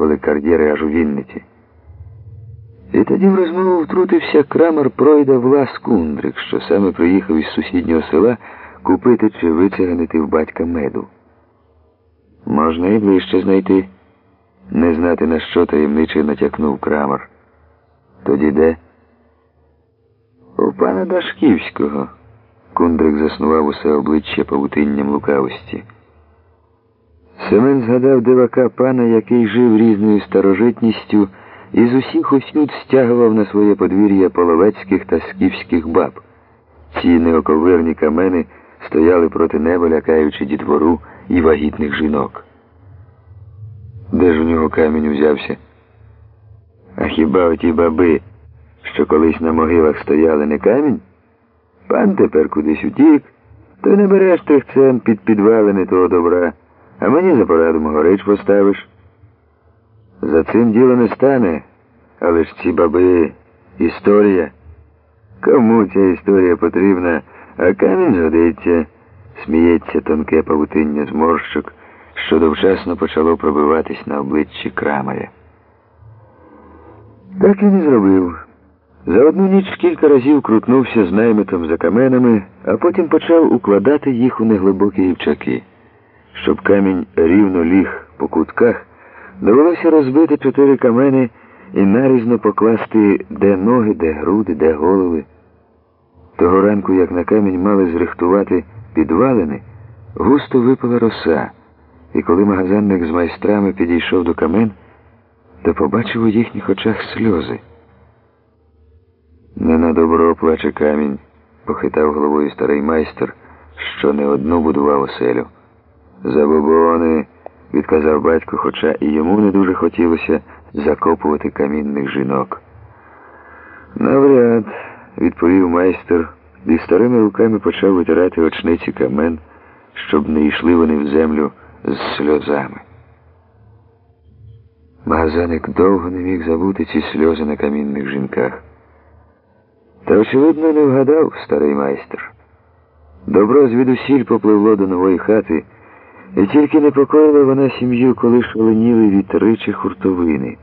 коли кар'єри аж у Вінниці. І тоді в розмову втрутився крамар пройда Влас Кундрик, що саме приїхав із сусіднього села купити чи вициганити в батька меду. Можна і ближче знайти. Не знати, на що таємниче натякнув крамар. Тоді де? У пана Дашківського. Кундрик заснував усе обличчя павутинням лукавості. Семен згадав дивака пана, який жив різною старожитністю і з усіх усюд стягував на своє подвір'я половецьких та скіфських баб. Ці неоковирні камени стояли проти неба, лякаючи дітвору і вагітних жінок. Де ж у нього камінь узявся? А хіба оті баби, що колись на могилах стояли, не камінь? Пан тепер кудись утік, то не береш тих цен під підвалини того добра, а мені за порадом горич поставиш. За цим діло не стане, але ж ці баби історія. Кому ця історія потрібна, а камінь згодиться, сміється тонке павутиння зморщок, що довчасно почало пробиватись на обличчі крамаря. Так він і зробив. За одну ніч кілька разів крутнувся з наймитом за каменами, а потім почав укладати їх у неглибокі гівчаки. Щоб камінь рівно ліг по кутках, довелося розбити чотири камени і нарізно покласти де ноги, де груди, де голови. Того ранку, як на камінь мали зрихтувати підвалини, густо випала роса, і коли магазинник з майстрами підійшов до камен, то побачив у їхніх очах сльози. Не на добро плаче камінь, похитав головою старий майстер, що не одну будував оселю. Забобони, відказав батько, хоча і йому не дуже хотілося закопувати камінних жінок. Навряд, відповів майстер, і старими руками почав витирати очниці камен, щоб не йшли вони в землю з сльозами. Магазаник довго не міг забути ці сльози на камінних жінках. Та, очевидно, не вгадав старий майстер. Добро звідусіль попливло до нової хати, і тільки непокоїла вона сім'ю, коли шаленіли вітри чи хуртовини.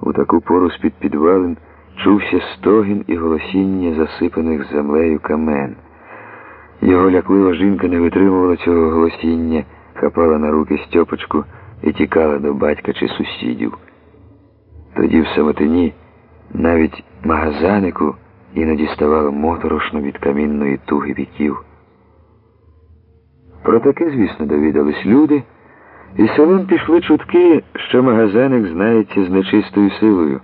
У таку пору з-під підвалин чувся стогін і голосіння засипаних землею камен. Його ляклива жінка не витримувала цього голосіння, хапала на руки Стьопочку і тікала до батька чи сусідів. Тоді в самотині навіть магазанику іноді ставало моторошно від камінної туги віків. Про таке, звісно, довідались люди, і селом пішли чутки, що магазаник знається з нечистою силою.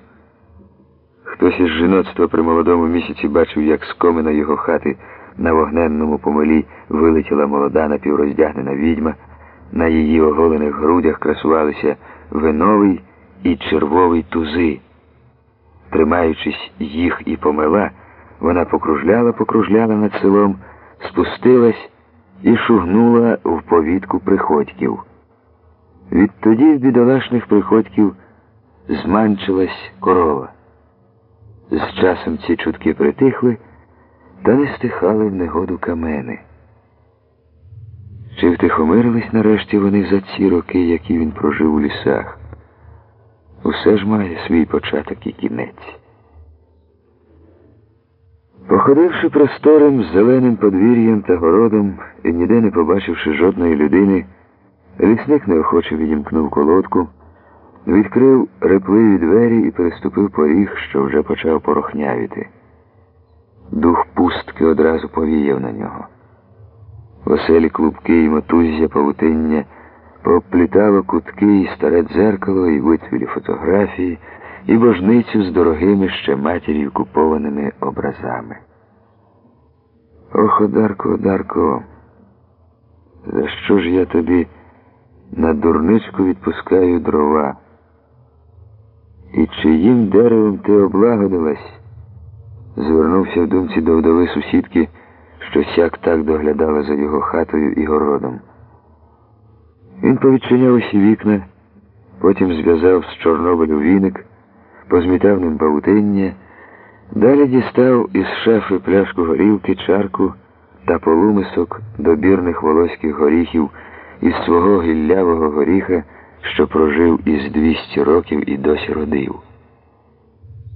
Хтось із жіноцтва при молодому місяці бачив, як з комина його хати на вогненному помилі вилетіла молода напівроздягнена відьма, на її оголених грудях красувалися виновий і червовий тузи. Тримаючись їх і помила, вона покружляла, покружляла над селом, спустилась і шугнула в повітку приходьків. Відтоді з бідолашних приходьків зманчилась корова. З часом ці чутки притихли, та не стихали в негоду камени. Чи втихомирились нарешті вони за ці роки, які він прожив у лісах? Усе ж має свій початок і кінець. Походивши просторим зеленим подвір'ям та городом і ніде не побачивши жодної людини, лісник неохоче відімкнув колодку, відкрив репливі двері і переступив поріг, що вже почав порохнявіти. Дух пустки одразу повіяв на нього. Веселі клубки і мотуззя павутиння проплітало кутки і старе дзеркало, і витвілі фотографії і божницю з дорогими ще матір'ю купованими образами. Ох, Одарко, Одарко, за що ж я тобі на дурничку відпускаю дрова? І чиїм деревом ти облагодилась? Звернувся в думці до вдови сусідки, що сяк так доглядала за його хатою і городом. Він повідчиняв усі вікна, потім зв'язав з Чорнобилю віник позмітав ним павутиння, далі дістав із шафи пляшку горілки, чарку та полумисок добірних волоських горіхів із свого гіллявого горіха, що прожив із 200 років і досі родив.